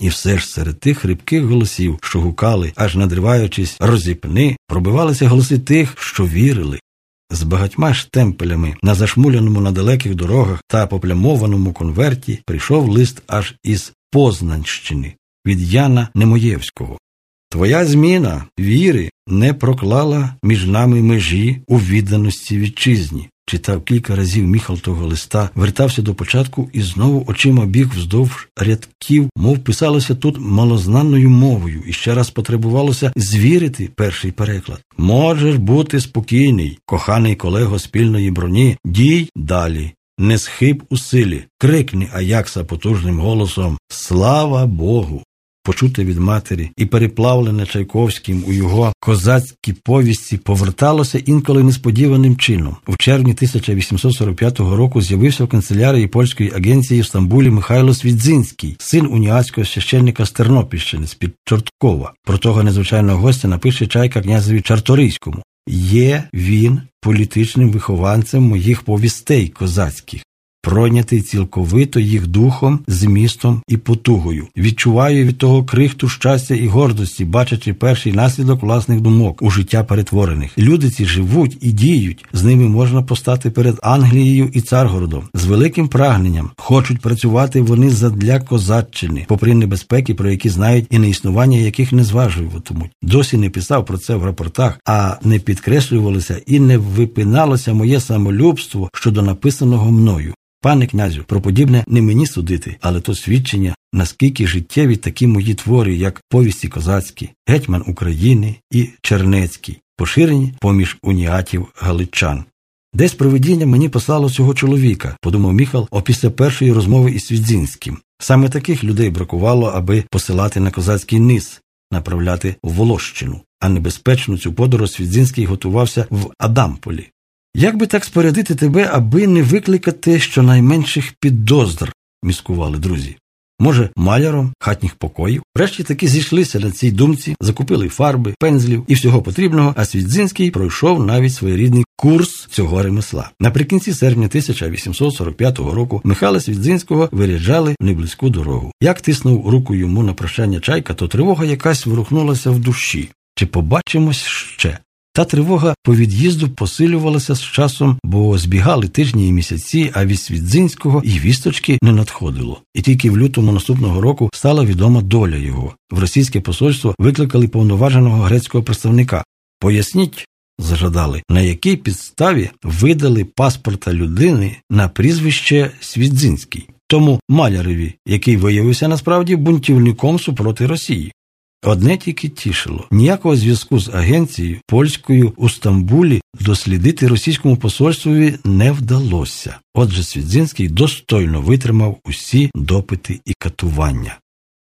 І все ж серед тих хрипких голосів, що гукали, аж надриваючись, розіпни, пробивалися голоси тих, що вірили. З багатьма штемпелями на зашмуляному на далеких дорогах та поплямованому конверті прийшов лист аж із Познанщини від Яна Немоєвського. Твоя зміна віри не проклала між нами межі у відданості вітчизні. Читав кілька разів Міхал того листа, вертався до початку і знову очима біг вздовж рядків, мов писалося тут малознаною мовою, і ще раз потребувалося звірити перший переклад. Можеш бути спокійний, коханий колего спільної броні, дій далі. Не схиб у силі, крикни Аякса потужним голосом Слава Богу! Почуте від матері і переплавлене Чайковським у його козацькій повісті поверталося інколи несподіваним чином. У червні 1845 року з'явився в канцелярії польської агенції в Стамбулі Михайло Свідзинський, син уніатського священника з Тернопільщини з під Чорткова. Про того незвичайного гостя напише чайка князеві Чарторийському. Є він політичним вихованцем моїх повістей козацьких пройнятий цілковито їх духом, змістом і потугою. Відчуваю від того крихту щастя і гордості, бачачи перший наслідок власних думок у життя перетворених. Люди ці живуть і діють, з ними можна постати перед Англією і Царгородом з великим прагненням. Хочуть працювати вони задля козаччини, попри небезпеки, про які знають і неіснування яких не зважуватимуть. Досі не писав про це в рапортах, а не підкреслювалося і не випиналося моє самолюбство щодо написаного мною. Пане князю, про подібне не мені судити, але то свідчення, наскільки життєві такі мої твори, як повісті козацькі, гетьман України і Чернецький, поширені поміж уніатів галичан. Десь проведіння мені послало цього чоловіка, подумав Міхал опісля першої розмови із Свідзінським. Саме таких людей бракувало, аби посилати на козацький низ, направляти в Волощину, а небезпечну цю подорож Свідзінський готувався в Адамполі. Як би так спорядити тебе, аби не викликати щонайменших підозр, міскували друзі. Може, маляром хатніх покоїв. Врешті таки зійшлися на цій думці, закупили фарби, пензлів і всього потрібного, а Свідзинський пройшов навіть своєрідний курс цього ремесла. Наприкінці серпня 1845 року Михайла Свідзинського виряджали в неблизьку дорогу. Як тиснув руку йому на прощання чайка, то тривога якась ворухнулася в душі. Чи побачимось ще? Та тривога по від'їзду посилювалася з часом, бо збігали тижні і місяці, а від Свідзинського і вісточки не надходило. І тільки в лютому наступного року стала відома доля його. В російське посольство викликали повноваженого грецького представника. Поясніть, зажадали, на якій підставі видали паспорта людини на прізвище Свідзинський, тому маляреві, який виявився насправді бунтівником супроти Росії. Одне тільки тішило ніякого зв'язку з агенцією польською у Стамбулі дослідити російському посольствові не вдалося. Отже, Свідзинський достойно витримав усі допити і катування.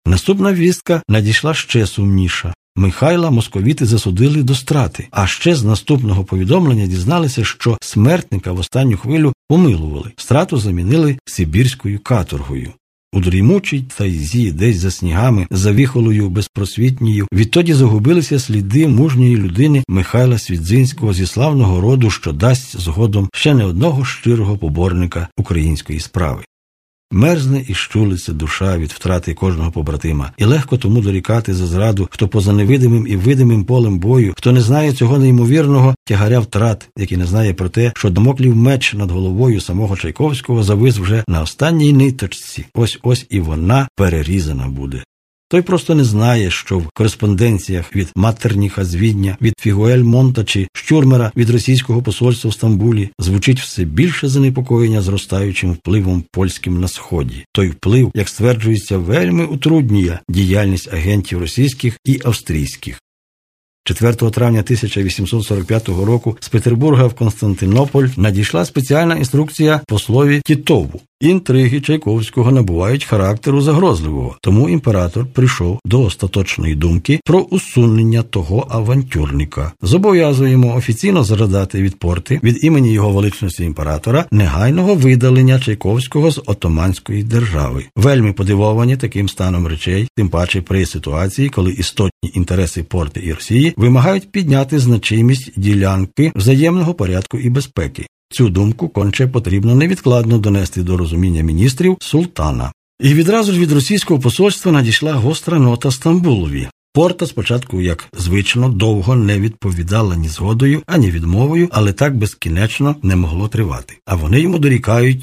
Наступна вістка надійшла ще сумніша. Михайла московіти засудили до страти, а ще з наступного повідомлення дізналися, що смертника в останню хвилю помилували, страту замінили Сибірською каторгою. У дрімучій тайзі, десь за снігами, за віхолою безпросвітньою, відтоді загубилися сліди мужньої людини Михайла Свідзинського зі славного роду, що дасть згодом ще не одного щирого поборника української справи. Мерзне і щулиться душа від втрати кожного побратима, і легко тому дорікати за зраду, хто поза невидимим і видимим полем бою, хто не знає цього неймовірного тягаря втрат, який не знає про те, що домоклів меч над головою самого Чайковського завис вже на останній ниточці. Ось ось і вона перерізана буде. Той просто не знає, що в кореспонденціях від Матерніха з Відня, від Фігуель Монта чи Щурмера від російського посольства в Стамбулі звучить все більше занепокоєння зростаючим впливом польським на сході. Той вплив, як стверджується, вельми утруднює діяльність агентів російських і австрійських. 4 травня 1845 року з Петербурга в Константинополь надійшла спеціальна інструкція послові Тітову. Інтриги Чайковського набувають характеру загрозливого, тому імператор прийшов до остаточної думки про усунення того авантюрника. Зобов'язуємо офіційно зарадати від порти від імені його величності імператора негайного видалення Чайковського з Отоманської держави. Вельми подивовані таким станом речей, тим паче при ситуації, коли істотні інтереси порти і Росії вимагають підняти значимість ділянки взаємного порядку і безпеки. Цю думку конче потрібно невідкладно донести до розуміння міністрів султана. І відразу ж від російського посольства надійшла гостра нота Стамбулові. Порта спочатку, як звично, довго не відповідала ні згодою, ані відмовою, але так безкінечно не могло тривати. А вони йому дорікають